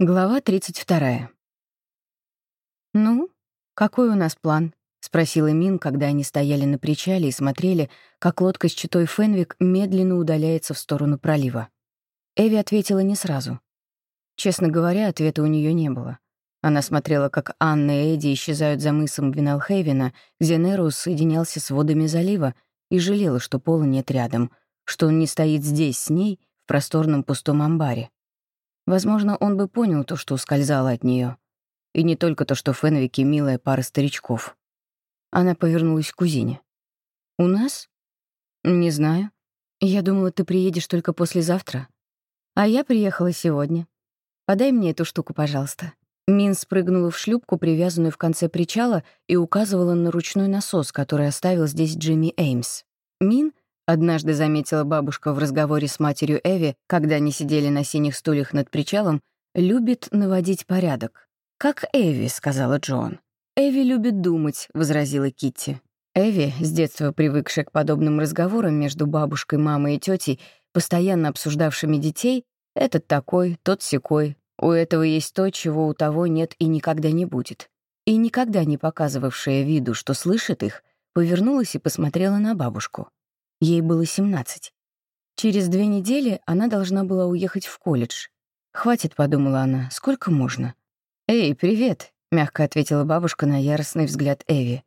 Глава 32. «Ну, какой у нас план?» — спросила Мин, когда они стояли на причале и смотрели, как лодка с читой Фенвик медленно удаляется в сторону пролива. Эви ответила не сразу. Честно говоря, ответа у нее не было. Она смотрела, как Анна и Эдди исчезают за мысом Виналхейвена, где Нерус соединялся с водами залива, и жалела, что Пола нет рядом, что он не стоит здесь с ней, в просторном пустом амбаре. Возможно, он бы понял то, что ускользало от нее, И не только то, что Фенвики — милая пара старичков. Она повернулась к кузине. «У нас?» «Не знаю. Я думала, ты приедешь только послезавтра. А я приехала сегодня. Подай мне эту штуку, пожалуйста». Мин спрыгнула в шлюпку, привязанную в конце причала, и указывала на ручной насос, который оставил здесь Джимми Эймс. Мин — Однажды заметила бабушка в разговоре с матерью Эви, когда они сидели на синих стульях над причалом, любит наводить порядок. «Как Эви», — сказала Джон. «Эви любит думать», — возразила Китти. Эви, с детства привыкшая к подобным разговорам между бабушкой, мамой и тетей, постоянно обсуждавшими детей, этот такой, тот секой, у этого есть то, чего у того нет и никогда не будет. И никогда не показывавшая виду, что слышит их, повернулась и посмотрела на бабушку. Ей было 17. Через две недели она должна была уехать в колледж. «Хватит», — подумала она, — «сколько можно?» «Эй, привет», — мягко ответила бабушка на яростный взгляд Эви.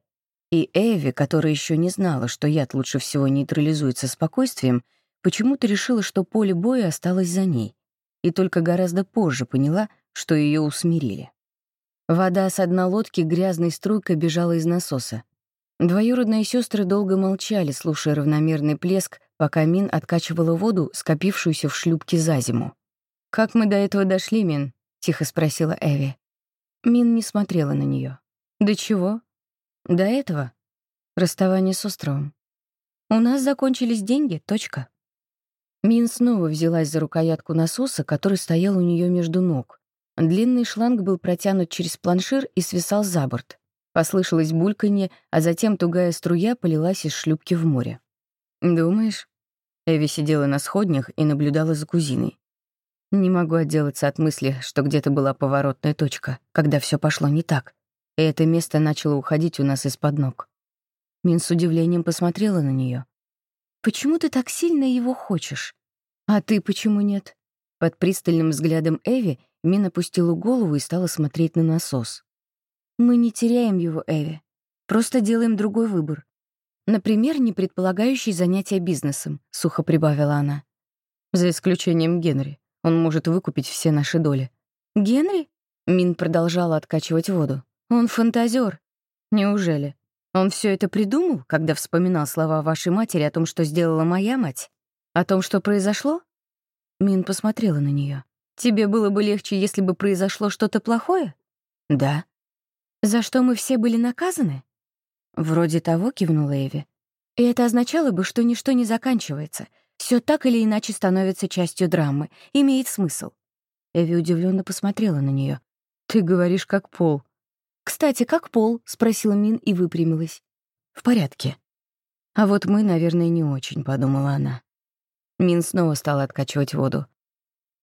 И Эви, которая еще не знала, что яд лучше всего нейтрализуется спокойствием, почему-то решила, что поле боя осталось за ней, и только гораздо позже поняла, что ее усмирили. Вода с дна лодки грязной струйкой бежала из насоса. Двоюродные сестры долго молчали, слушая равномерный плеск, пока Мин откачивала воду, скопившуюся в шлюпке за зиму. «Как мы до этого дошли, Мин?» — тихо спросила Эви. Мин не смотрела на нее. «До чего?» «До этого?» «Расставание с островом». «У нас закончились деньги, точка». Мин снова взялась за рукоятку насоса, который стоял у нее между ног. Длинный шланг был протянут через планшир и свисал за борт. Послышалось бульканье, а затем тугая струя полилась из шлюпки в море. «Думаешь?» Эви сидела на сходнях и наблюдала за кузиной. Не могу отделаться от мысли, что где-то была поворотная точка, когда все пошло не так, и это место начало уходить у нас из-под ног. Мин с удивлением посмотрела на нее. «Почему ты так сильно его хочешь? А ты почему нет?» Под пристальным взглядом Эви Мин опустила голову и стала смотреть на насос. Мы не теряем его, Эви. Просто делаем другой выбор. Например, не предполагающий занятия бизнесом, сухо прибавила она. За исключением Генри. Он может выкупить все наши доли. Генри? Мин продолжала откачивать воду. Он фантазер. Неужели? Он все это придумал, когда вспоминал слова вашей матери о том, что сделала моя мать? О том, что произошло? Мин посмотрела на нее. Тебе было бы легче, если бы произошло что-то плохое? Да. «За что мы все были наказаны?» «Вроде того», — кивнула Эви. «И это означало бы, что ничто не заканчивается. Все так или иначе становится частью драмы, имеет смысл». Эви удивленно посмотрела на нее. «Ты говоришь, как Пол». «Кстати, как Пол?» — спросила Мин и выпрямилась. «В порядке». «А вот мы, наверное, не очень», — подумала она. Мин снова стала откачивать воду.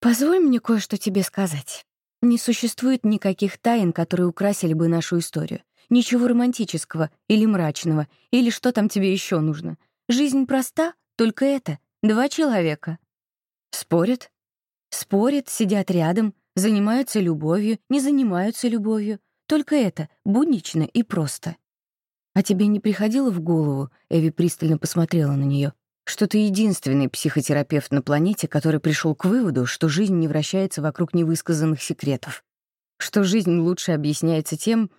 «Позволь мне кое-что тебе сказать. Не существует никаких тайн, которые украсили бы нашу историю. Ничего романтического или мрачного, или что там тебе еще нужно. Жизнь проста, только это — два человека. Спорят? Спорят, сидят рядом, занимаются любовью, не занимаются любовью. Только это, буднично и просто. А тебе не приходило в голову, Эви пристально посмотрела на нее, что ты единственный психотерапевт на планете, который пришел к выводу, что жизнь не вращается вокруг невысказанных секретов, что жизнь лучше объясняется тем,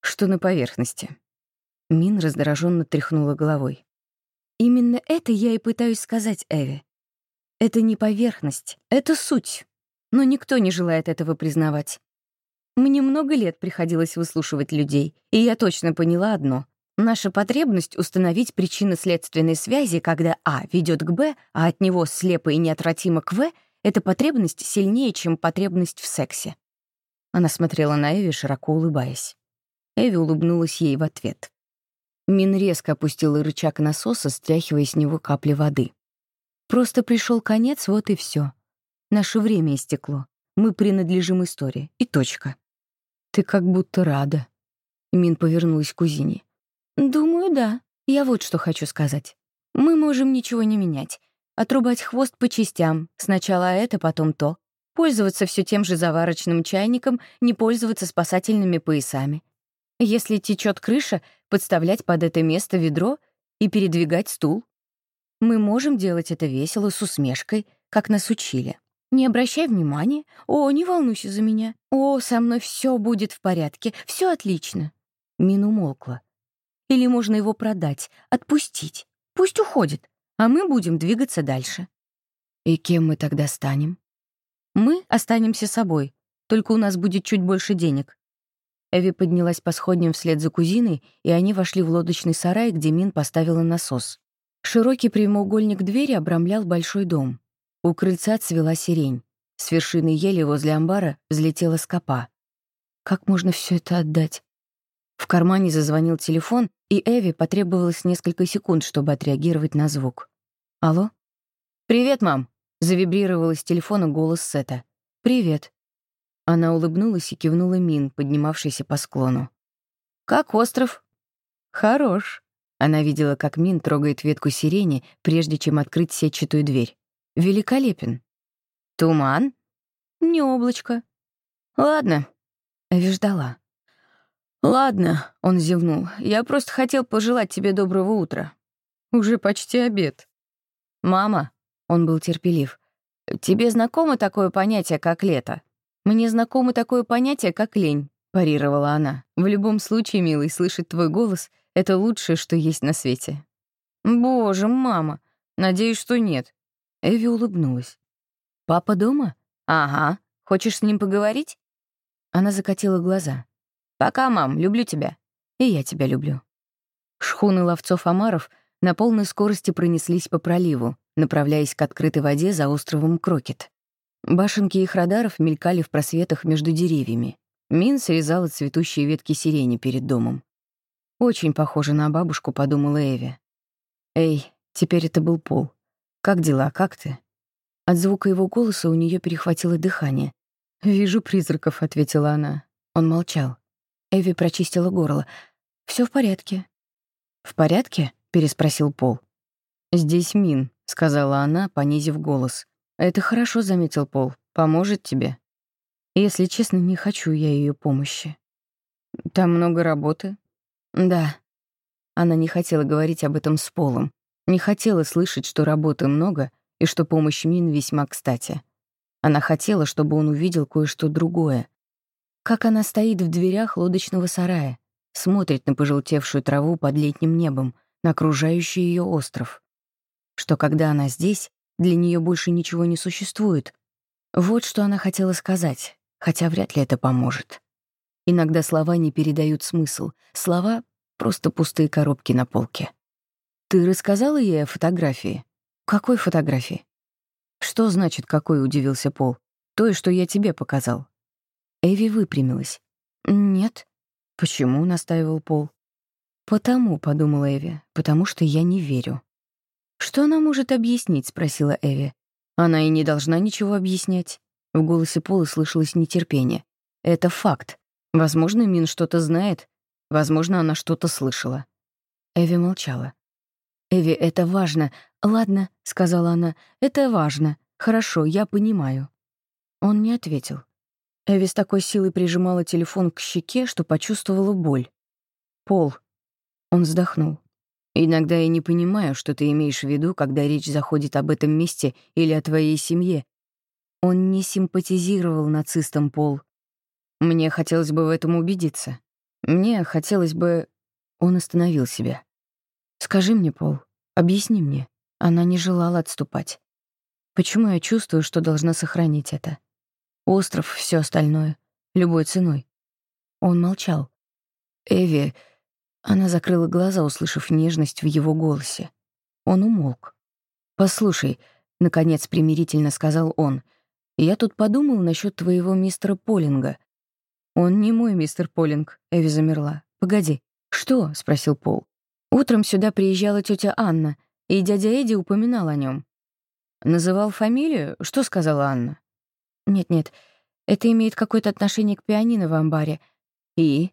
что на поверхности. Мин раздраженно тряхнула головой. «Именно это я и пытаюсь сказать, Эви. Это не поверхность, это суть. Но никто не желает этого признавать. Мне много лет приходилось выслушивать людей, и я точно поняла одно. Наша потребность установить причинно-следственные связи, когда А ведет к Б, а от него слепо и неотвратимо к В, эта потребность сильнее, чем потребность в сексе. Она смотрела на Эви, широко улыбаясь. Эви улыбнулась ей в ответ. Мин резко опустила рычаг насоса, стряхивая с него капли воды. «Просто пришел конец, вот и все. Наше время истекло. Мы принадлежим истории. И точка. Ты как будто рада. Мин повернулась к кузине. Думаю, да. Я вот что хочу сказать. Мы можем ничего не менять. Отрубать хвост по частям. Сначала это, потом то. Пользоваться все тем же заварочным чайником, не пользоваться спасательными поясами. Если течет крыша, подставлять под это место ведро и передвигать стул. Мы можем делать это весело, с усмешкой, как нас учили. Не обращай внимания. О, не волнуйся за меня. О, со мной все будет в порядке, все отлично. Мин умолкла. Или можно его продать, отпустить. Пусть уходит, а мы будем двигаться дальше. И кем мы тогда станем? Мы останемся собой, только у нас будет чуть больше денег. Эви поднялась по сходням вслед за кузиной, и они вошли в лодочный сарай, где Мин поставила насос. Широкий прямоугольник двери обрамлял большой дом. У крыльца цвела сирень. С вершины ели возле амбара взлетела скопа. Как можно все это отдать? В кармане зазвонил телефон, и Эви потребовалось несколько секунд, чтобы отреагировать на звук. «Алло?» «Привет, мам!» — завибрировал из телефона голос Сета. «Привет». Она улыбнулась и кивнула Мин, поднимавшейся по склону. «Как остров?» «Хорош». Она видела, как Мин трогает ветку сирени, прежде чем открыть сетчатую дверь. «Великолепен». «Туман?» «Не облачко». «Ладно». Эви ждала. «Ладно», — он зевнул, — «я просто хотел пожелать тебе доброго утра. Уже почти обед». «Мама», — он был терпелив, — «тебе знакомо такое понятие, как лето?» «Мне знакомо такое понятие, как лень», — парировала она. «В любом случае, милый, слышать твой голос — это лучшее, что есть на свете». «Боже, мама, надеюсь, что нет». Эви улыбнулась. «Папа дома?» «Ага. Хочешь с ним поговорить?» Она закатила глаза. «Пока, мам, люблю тебя». «И я тебя люблю». Шхуны ловцов-омаров на полной скорости пронеслись по проливу, направляясь к открытой воде за островом Крокет. Башенки их радаров мелькали в просветах между деревьями. Мин срезала цветущие ветки сирени перед домом. «Очень похоже на бабушку», — подумала Эви. «Эй, теперь это был Пол. Как дела, как ты?» От звука его голоса у нее перехватило дыхание. «Вижу призраков», — ответила она. Он молчал. Эви прочистила горло. Все в порядке». «В порядке?» — переспросил Пол. «Здесь Мин», — сказала она, понизив голос. «Это хорошо», — заметил Пол. «Поможет тебе?» «Если честно, не хочу я ее помощи». «Там много работы?» «Да». Она не хотела говорить об этом с Полом. Не хотела слышать, что работы много и что помощь Мин весьма кстати. Она хотела, чтобы он увидел кое-что другое. Как она стоит в дверях лодочного сарая, смотрит на пожелтевшую траву под летним небом, на окружающий ее остров. Что когда она здесь, для нее больше ничего не существует. Вот что она хотела сказать, хотя вряд ли это поможет. Иногда слова не передают смысл. Слова — просто пустые коробки на полке. «Ты рассказала ей о фотографии?» «Какой фотографии?» «Что значит «какой?» — удивился Пол. «Той, что я тебе показал». Эви выпрямилась. «Нет». «Почему?» — настаивал Пол. «Потому», — подумала Эви, — «потому что я не верю». «Что она может объяснить?» — спросила Эви. «Она и не должна ничего объяснять». В голосе Пола слышалось нетерпение. «Это факт. Возможно, Мин что-то знает. Возможно, она что-то слышала». Эви молчала. «Эви, это важно. Ладно», — сказала она, — «это важно. Хорошо, я понимаю». Он не ответил. Эви с такой силой прижимала телефон к щеке, что почувствовала боль. «Пол». Он вздохнул. Иногда я не понимаю, что ты имеешь в виду, когда речь заходит об этом месте или о твоей семье. Он не симпатизировал нацистам, Пол. Мне хотелось бы в этом убедиться. Мне хотелось бы... Он остановил себя. Скажи мне, Пол, объясни мне. Она не желала отступать. Почему я чувствую, что должна сохранить это? Остров, все остальное. Любой ценой. Он молчал. Эви, она закрыла глаза, услышав нежность в его голосе. Он умолк. «Послушай», — наконец примирительно сказал он, «я тут подумал насчет твоего мистера Полинга». «Он не мой мистер Полинг», — Эви замерла. «Погоди». «Что?» — спросил Пол. «Утром сюда приезжала тетя Анна, и дядя Эдди упоминал о нем. «Называл фамилию? Что сказала Анна?» «Нет-нет, Это имеет какое-то отношение к пианино в амбаре. И?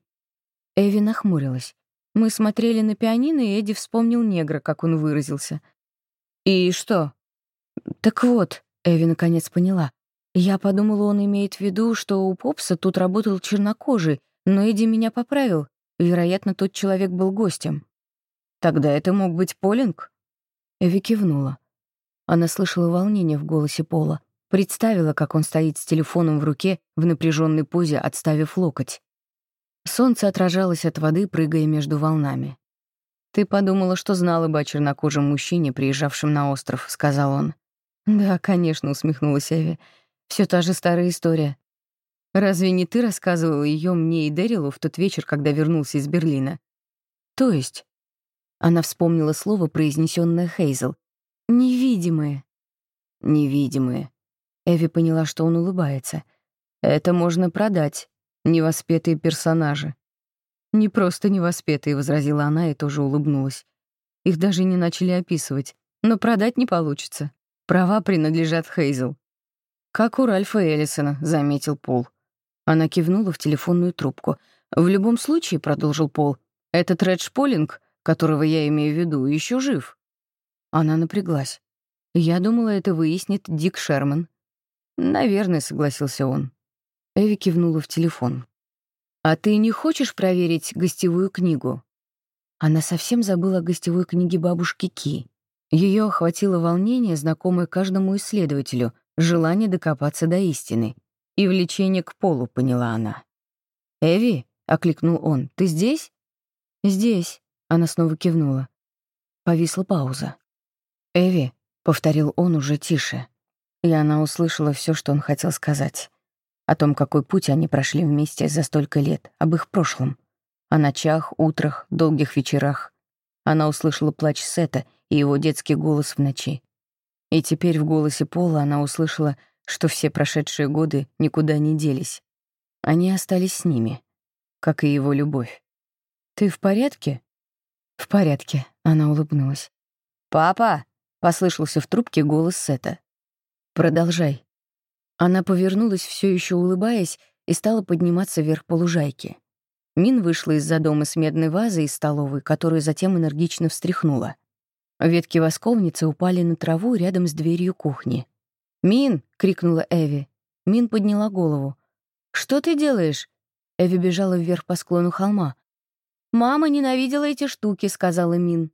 Эви нахмурилась. Мы смотрели на пианино, и Эдди вспомнил негра, как он выразился. «И что?» «Так вот», — Эви наконец поняла. Я подумала, он имеет в виду, что у Попса тут работал чернокожий, но Эдди меня поправил. Вероятно, тот человек был гостем. «Тогда это мог быть Полинг?» Эви кивнула. Она слышала волнение в голосе Пола, представила, как он стоит с телефоном в руке в напряженной позе, отставив локоть. Солнце отражалось от воды, прыгая между волнами. «Ты подумала, что знала бы о чернокожем мужчине, приезжавшем на остров», — сказал он. «Да, конечно», — усмехнулась Эви. Все та же старая история. Разве не ты рассказывала ее мне и Дэрилу в тот вечер, когда вернулся из Берлина? То есть? Она вспомнила слово, произнесенное Хейзел. «Невидимые». «Невидимые». Эви поняла, что он улыбается. «Это можно продать. Невоспетые персонажи». «Не просто невоспетые», — возразила она и тоже улыбнулась. Их даже не начали описывать. Но продать не получится. Права принадлежат Хейзел. «Как у Ральфа Эллисона», — заметил Пол. Она кивнула в телефонную трубку. «В любом случае», — продолжил Пол, — «этот Редж Полинг, которого я имею в виду, еще жив». Она напряглась. «Я думала, это выяснит Дик Шерман». «Наверное», — согласился он. Эви кивнула в телефон. «А ты не хочешь проверить гостевую книгу?» Она совсем забыла о гостевой книге бабушки Ки. Ее охватило волнение, знакомое каждому исследователю, желание докопаться до истины и влечение к полу, поняла она. «Эви?» — окликнул он. «Ты здесь?» «Здесь», — она снова кивнула. Повисла пауза. «Эви», — повторил он уже тише. И она услышала все, что он хотел сказать. О том, какой путь они прошли вместе за столько лет, об их прошлом. О ночах, утрах, долгих вечерах. Она услышала плач Сета и его детский голос в ночи. И теперь в голосе Пола она услышала, что все прошедшие годы никуда не делись. Они остались с ними, как и его любовь. «Ты в порядке?» «В порядке», — она улыбнулась. «Папа!» — послышался в трубке голос Сета. «Продолжай». Она повернулась, все еще улыбаясь, и стала подниматься вверх по лужайке. Мин вышла из-за дома с медной вазой из столовой, которую затем энергично встряхнула. Ветки восковницы упали на траву рядом с дверью кухни. «Мин!» — крикнула Эви. Мин подняла голову. «Что ты делаешь?» Эви бежала вверх по склону холма. «Мама ненавидела эти штуки», — сказала Мин.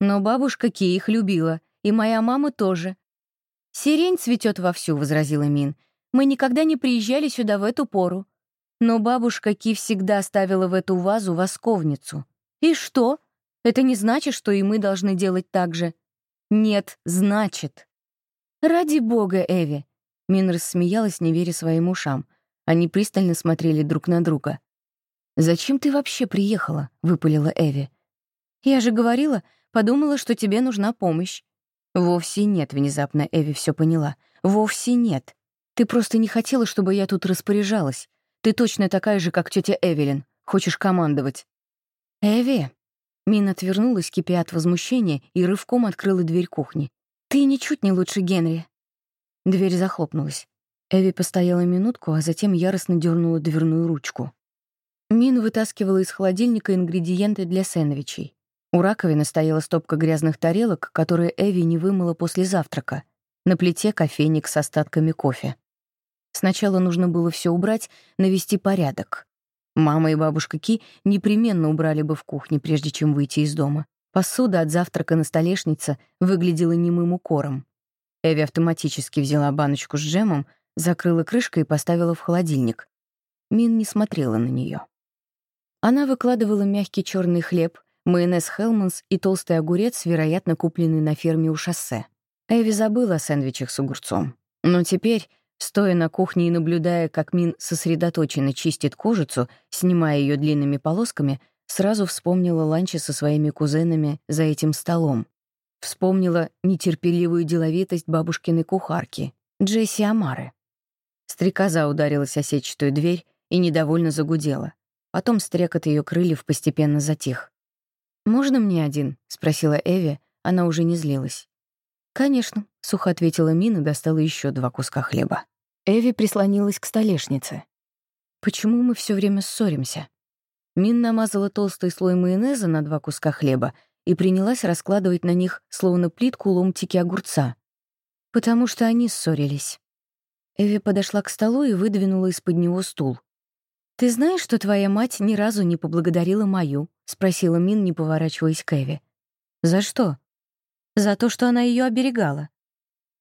«Но бабушка Ки их любила, и моя мама тоже». «Сирень цветет вовсю», — возразила Мин. «Мы никогда не приезжали сюда в эту пору. Но бабушка Ки всегда ставила в эту вазу восковницу. И что? Это не значит, что и мы должны делать так же. Нет, значит. Ради бога, Эви. Мин рассмеялась, не веря своим ушам. Они пристально смотрели друг на друга. «Зачем ты вообще приехала?» — выпалила Эви. «Я же говорила, подумала, что тебе нужна помощь». «Вовсе нет», — внезапно Эви все поняла. «Вовсе нет. Ты просто не хотела, чтобы я тут распоряжалась. Ты точно такая же, как тетя Эвелин. Хочешь командовать». «Эви», Мин отвернулась, кипя от возмущения, и рывком открыла дверь кухни. «Ты ничуть не лучше Генри». Дверь захлопнулась. Эви постояла минутку, а затем яростно дернула дверную ручку. Мин вытаскивала из холодильника ингредиенты для сэндвичей. У раковины стояла стопка грязных тарелок, которые Эви не вымыла после завтрака. На плите кофейник с остатками кофе. Сначала нужно было все убрать, навести порядок. Мама и бабушка Ки непременно убрали бы в кухне, прежде чем выйти из дома. Посуда от завтрака на столешнице выглядела немым укором. Эви автоматически взяла баночку с джемом, закрыла крышкой и поставила в холодильник. Мин не смотрела на нее. Она выкладывала мягкий черный хлеб, майонез Хелманс и толстый огурец, вероятно, купленный на ферме у шоссе. Эви забыла о сэндвичах с огурцом. Но теперь Стоя на кухне и наблюдая, как Мин сосредоточенно чистит кожицу, снимая ее длинными полосками, сразу вспомнила ланчи со своими кузенами за этим столом. Вспомнила нетерпеливую деловитость бабушкиной кухарки, Джесси Амары. Стрекоза ударилась о сетчатую дверь и недовольно загудела. Потом стрекот ее крыльев постепенно затих. «Можно мне один?» — спросила Эви, она уже не злилась. «Конечно», — сухо ответила Мина достала еще два куска хлеба. Эви прислонилась к столешнице. «Почему мы все время ссоримся?» Мин намазала толстый слой майонеза на два куска хлеба и принялась раскладывать на них, словно плитку, ломтики огурца. Потому что они ссорились. Эви подошла к столу и выдвинула из-под него стул. «Ты знаешь, что твоя мать ни разу не поблагодарила мою?» — спросила Мин, не поворачиваясь к Эви. «За что?» «За то, что она ее оберегала».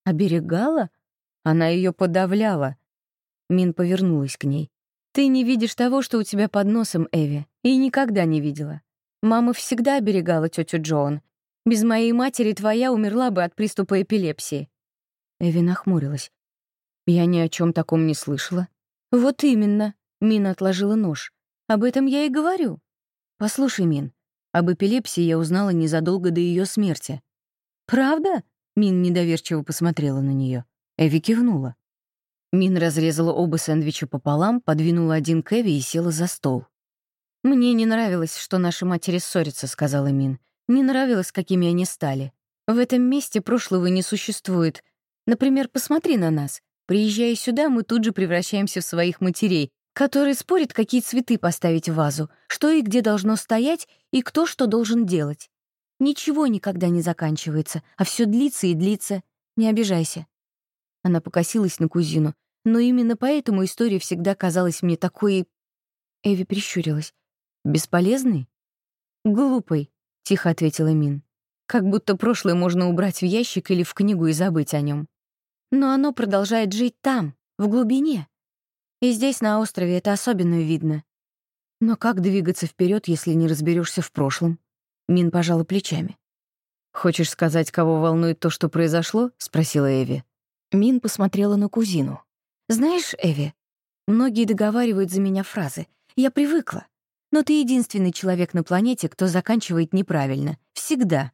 «Оберегала?» Она ее подавляла. Мин повернулась к ней. «Ты не видишь того, что у тебя под носом, Эви, и никогда не видела. Мама всегда оберегала тетю Джоан. Без моей матери твоя умерла бы от приступа эпилепсии». Эви нахмурилась. «Я ни о чем таком не слышала». «Вот именно», — Мин отложила нож. «Об этом я и говорю. Послушай, Мин, об эпилепсии я узнала незадолго до ее смерти». «Правда?» — Мин недоверчиво посмотрела на нее. Эви кивнула. Мин разрезала оба сэндвича пополам, подвинула один к Эви и села за стол. «Мне не нравилось, что наши матери ссорятся», — сказала Мин. «Не нравилось, какими они стали. В этом месте прошлого не существует. Например, посмотри на нас. Приезжая сюда, мы тут же превращаемся в своих матерей, которые спорят, какие цветы поставить в вазу, что и где должно стоять, и кто что должен делать. Ничего никогда не заканчивается, а все длится и длится. Не обижайся. Она покосилась на кузину. Но именно поэтому история всегда казалась мне такой... Эви прищурилась. «Бесполезной?» «Глупой», — тихо ответила Мин. «Как будто прошлое можно убрать в ящик или в книгу и забыть о нем. Но оно продолжает жить там, в глубине. И здесь, на острове, это особенно видно. Но как двигаться вперед, если не разберешься в прошлом?» Мин пожала плечами. «Хочешь сказать, кого волнует то, что произошло?» — спросила Эви. Мин посмотрела на кузину. «Знаешь, Эви, многие договаривают за меня фразы. Я привыкла. Но ты единственный человек на планете, кто заканчивает неправильно. Всегда».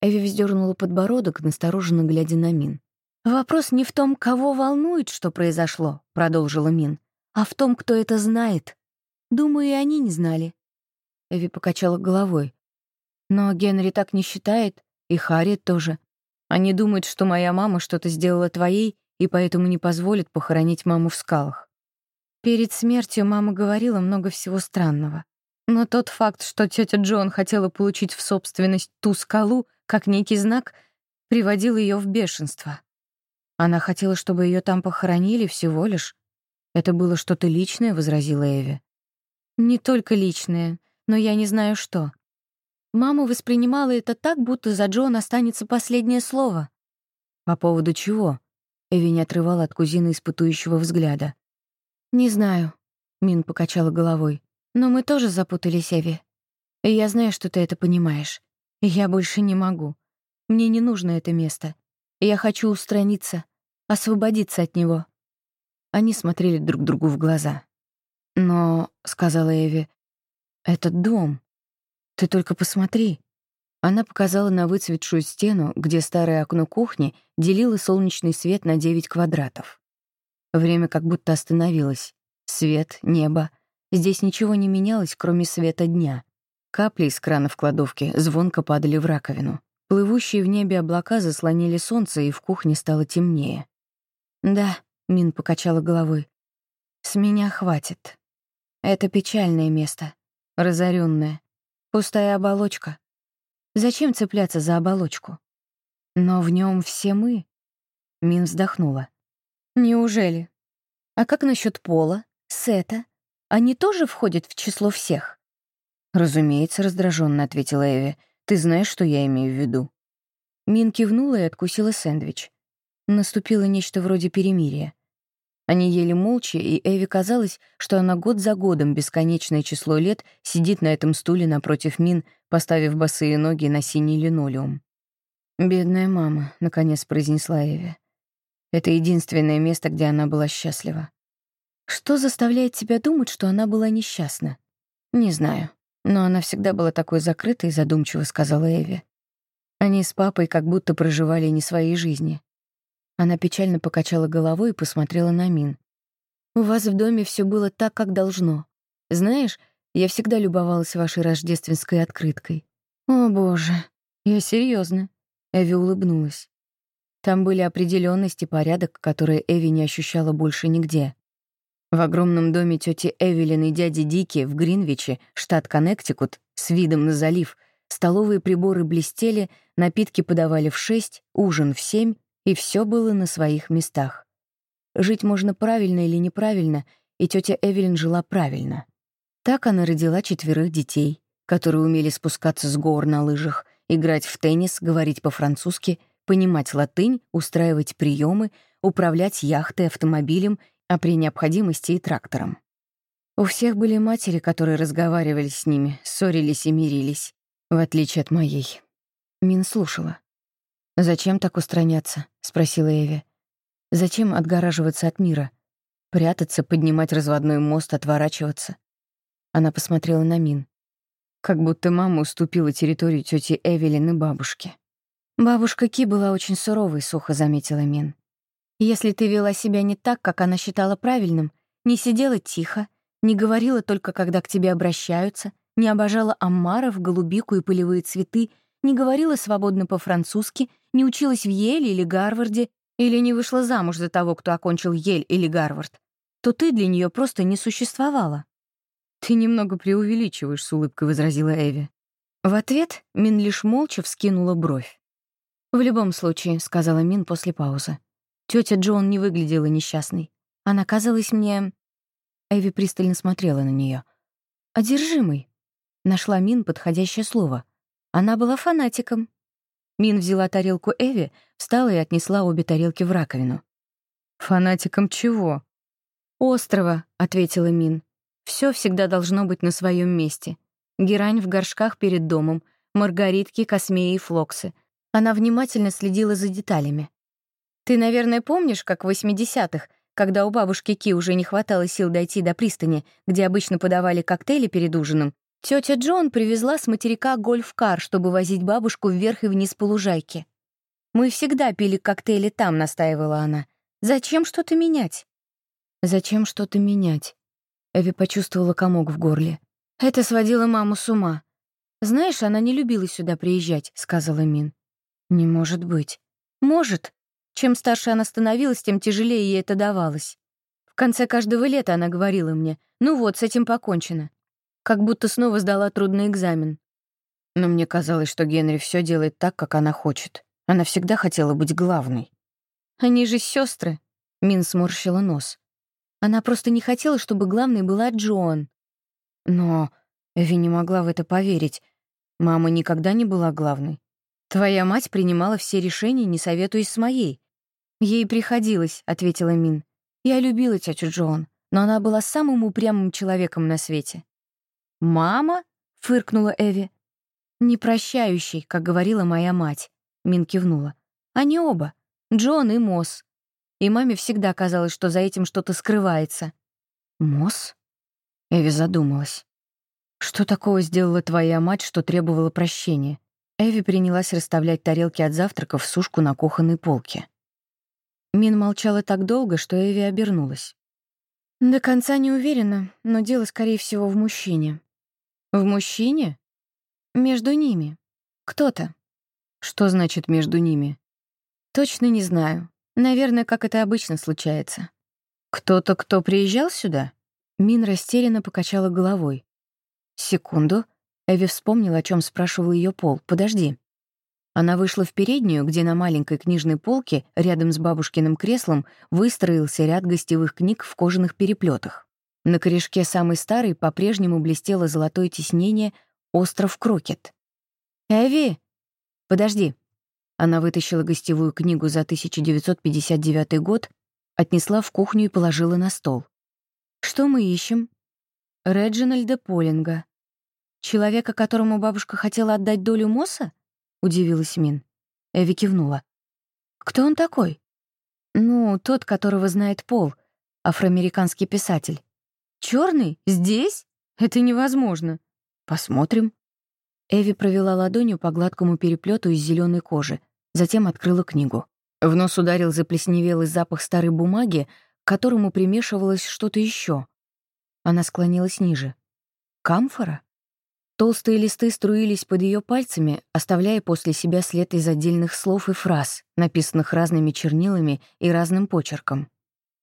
Эви вздернула подбородок, настороженно глядя на Мин. «Вопрос не в том, кого волнует, что произошло», — продолжила Мин, «а в том, кто это знает. Думаю, и они не знали». Эви покачала головой. «Но Генри так не считает, и Харриет тоже. Они думают, что моя мама что-то сделала твоей, и поэтому не позволят похоронить маму в скалах. Перед смертью мама говорила много всего странного. Но тот факт, что тетя Джон хотела получить в собственность ту скалу, как некий знак, приводил ее в бешенство. Она хотела, чтобы ее там похоронили всего лишь. Это было что-то личное, возразила Эви. Не только личное, но я не знаю что. Мама воспринимала это так, будто за Джон останется последнее слово. По поводу чего? Эви не отрывала от кузины испытующего взгляда. «Не знаю», — Мин покачала головой. «Но мы тоже запутались, Эви. И я знаю, что ты это понимаешь. Я больше не могу. Мне не нужно это место. Я хочу устраниться, освободиться от него». Они смотрели друг другу в глаза. «Но», — сказала Эви, — «этот дом...» Ты только посмотри. Она показала на выцветшую стену, где старое окно кухни делило солнечный свет на 9 квадратов. Время как будто остановилось. Свет, небо. Здесь ничего не менялось, кроме света дня. Капли из крана в кладовке звонко падали в раковину. Плывущие в небе облака заслонили солнце, и в кухне стало темнее. «Да», — Мин покачала головой, — «с меня хватит. Это печальное место, разоренное. Пустая оболочка. Зачем цепляться за оболочку? Но в нем все мы. Мин вздохнула. Неужели? А как насчет Пола, Сета? Они тоже входят в число всех? Разумеется, раздраженно ответила Эви. Ты знаешь, что я имею в виду. Мин кивнула и откусила сэндвич. Наступило нечто вроде перемирия. Они ели молча, и Эви казалось, что она год за годом бесконечное число лет сидит на этом стуле напротив Мин, поставив босые ноги на синий линолеум. «Бедная мама», — наконец произнесла Эви. Это единственное место, где она была счастлива. Что заставляет тебя думать, что она была несчастна? Не знаю. Но она всегда была такой закрытой, задумчиво сказала Эви. Они с папой как будто проживали не своей жизни. Она печально покачала головой и посмотрела на Мин. «У вас в доме все было так, как должно. Знаешь, я всегда любовалась вашей рождественской открыткой». «О, боже, я серьезно. Эви улыбнулась. Там были определенность и порядок, которые Эви не ощущала больше нигде. В огромном доме тети Эвелин и дяди Дики в Гринвиче, штат Коннектикут, с видом на залив, столовые приборы блестели, напитки подавали в шесть, ужин в семь, и все было на своих местах. Жить можно правильно или неправильно, и тетя Эвелин жила правильно. Так она родила четверых детей, которые умели спускаться с гор на лыжах, играть в теннис, говорить по-французски, понимать латынь, устраивать приемы, управлять яхтой, автомобилем а при необходимости и трактором. У всех были матери, которые разговаривали с ними, ссорились и мирились, в отличие от моей. Мин слушала. «Зачем так устраняться?» — спросила Эви. «Зачем отгораживаться от мира? Прятаться, поднимать разводной мост, отворачиваться?» Она посмотрела на Мин. Как будто мама уступила территорию тети Эвелин и бабушки. «Бабушка Ки была очень суровой», — сухо заметила Мин. Если ты вела себя не так, как она считала правильным, не сидела тихо, не говорила только, когда к тебе обращаются, не обожала омаров, голубику и полевые цветы, не говорила свободно по-французски, не училась в Еле или Гарварде, или не вышла замуж за того, кто окончил Ель или Гарвард, то ты для нее просто не существовала. «Ты немного преувеличиваешь», — с улыбкой возразила Эви. В ответ Мин лишь молча вскинула бровь. «В любом случае», — сказала Мин после паузы, Тётя Джон не выглядела несчастной. Она казалась мне... Эви пристально смотрела на неё. «Одержимой». Нашла Мин подходящее слово. Она была фанатиком. Мин взяла тарелку Эви, встала и отнесла обе тарелки в раковину. «Фанатиком чего?» «Острова», — ответила Мин. Всё всегда должно быть на своём месте. Герань в горшках перед домом, маргаритки, космеи и флоксы. Она внимательно следила за деталями. Ты, наверное, помнишь, как в 80-х, когда у бабушки Ки уже не хватало сил дойти до пристани, где обычно подавали коктейли перед ужином, тетя Джон привезла с материка гольф-кар, чтобы возить бабушку вверх и вниз по лужайке. «Мы всегда пили коктейли там», — настаивала она. «Зачем что-то менять?» «Зачем что-то менять?» Эви почувствовала комок в горле. Это сводило маму с ума. «Знаешь, она не любила сюда приезжать», — сказала Мин. «Не может быть». «Может. Чем старше она становилась, тем тяжелее ей это давалось. В конце каждого лета она говорила мне, «Ну вот, с этим покончено». Как будто снова сдала трудный экзамен. Но мне казалось, что Генри все делает так, как она хочет. Она всегда хотела быть главной. «Они же сестры. Мин сморщила нос. Она просто не хотела, чтобы главной была Джоан. Но Эви не могла в это поверить. Мама никогда не была главной. Твоя мать принимала все решения, не советуясь с моей. «Ей приходилось», — ответила Мин. «Я любила тетю Джоан, но она была самым упрямым человеком на свете». «Мама?» — фыркнула Эви. «Непрощающий, как говорила моя мать», — Мин кивнула. «Они оба, Джон и Мосс. И маме всегда казалось, что за этим что-то скрывается». «Мосс?» Эви задумалась. «Что такого сделала твоя мать, что требовала прощения?» Эви принялась расставлять тарелки от завтрака в сушку на кухонной полке. Мин молчала так долго, что Эви обернулась. «До конца не уверена, но дело, скорее всего, в мужчине». «В мужчине?» «Между ними. Кто-то». «Что значит «между ними»?» «Точно не знаю. Наверное, как это обычно случается». «Кто-то, кто приезжал сюда?» Мин растерянно покачала головой. «Секунду». Эви вспомнила, о чем спрашивал ее Пол. «Подожди». Она вышла в переднюю, где на маленькой книжной полке, рядом с бабушкиным креслом, выстроился ряд гостевых книг в кожаных переплетах. На корешке самой старой по-прежнему блестело золотое тиснение «Остров Крокет». «Эви!» «Подожди». Она вытащила гостевую книгу за 1959 год, отнесла в кухню и положила на стол. «Что мы ищем?» «Реджинальда Полинга. Человека, которому бабушка хотела отдать долю Мосса?» — удивилась Мин. Эви кивнула. «Кто он такой?» «Ну, тот, которого знает Пол, афроамериканский писатель». Черный? Здесь? Это невозможно. Посмотрим». Эви провела ладонью по гладкому переплету из зеленой кожи, затем открыла книгу. В нос ударил заплесневелый запах старой бумаги, к которому примешивалось что-то еще. Она склонилась ниже. «Камфора?» Толстые листы струились под ее пальцами, оставляя после себя след из отдельных слов и фраз, написанных разными чернилами и разным почерком.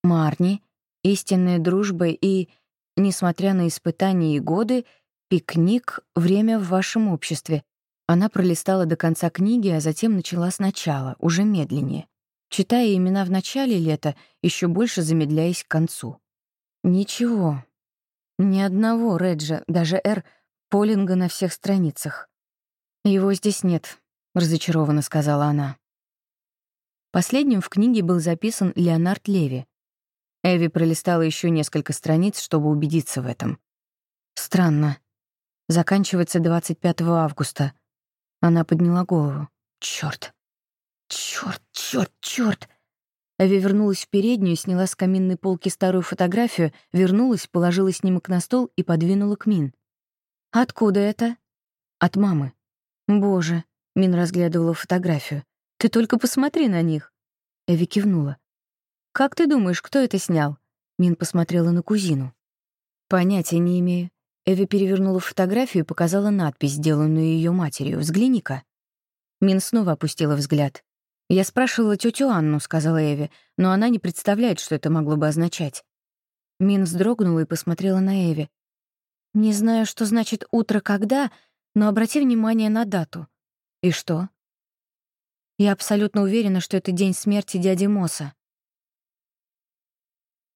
«Марни», «Истинная дружба» и «Несмотря на испытания и годы», «Пикник. Время в вашем обществе». Она пролистала до конца книги, а затем начала сначала, уже медленнее, читая имена в начале лета, еще больше замедляясь к концу. Ничего. Ни одного Реджа, даже «Р», Полинга на всех страницах. «Его здесь нет», — разочарованно сказала она. Последним в книге был записан Леонард Леви. Эви пролистала еще несколько страниц, чтобы убедиться в этом. Странно. Заканчивается 25 августа. Она подняла голову. Чёрт. Чёрт, чёрт, чёрт. Эви вернулась в переднюю, сняла с каминной полки старую фотографию, вернулась, положила снимок на стол и подвинула к Мин. «Откуда это?» «От мамы». «Боже», — Мин разглядывала фотографию. «Ты только посмотри на них». Эви кивнула. «Как ты думаешь, кто это снял?» Мин посмотрела на кузину. «Понятия не имею». Эви перевернула фотографию и показала надпись, сделанную ее матерью. «Взгляни-ка». Мин снова опустила взгляд. «Я спрашивала тетю Анну», — сказала Эви, «но она не представляет, что это могло бы означать». Мин вздрогнула и посмотрела на Эви. Не знаю, что значит «утро когда», но обрати внимание на дату. И что? Я абсолютно уверена, что это день смерти дяди Моса.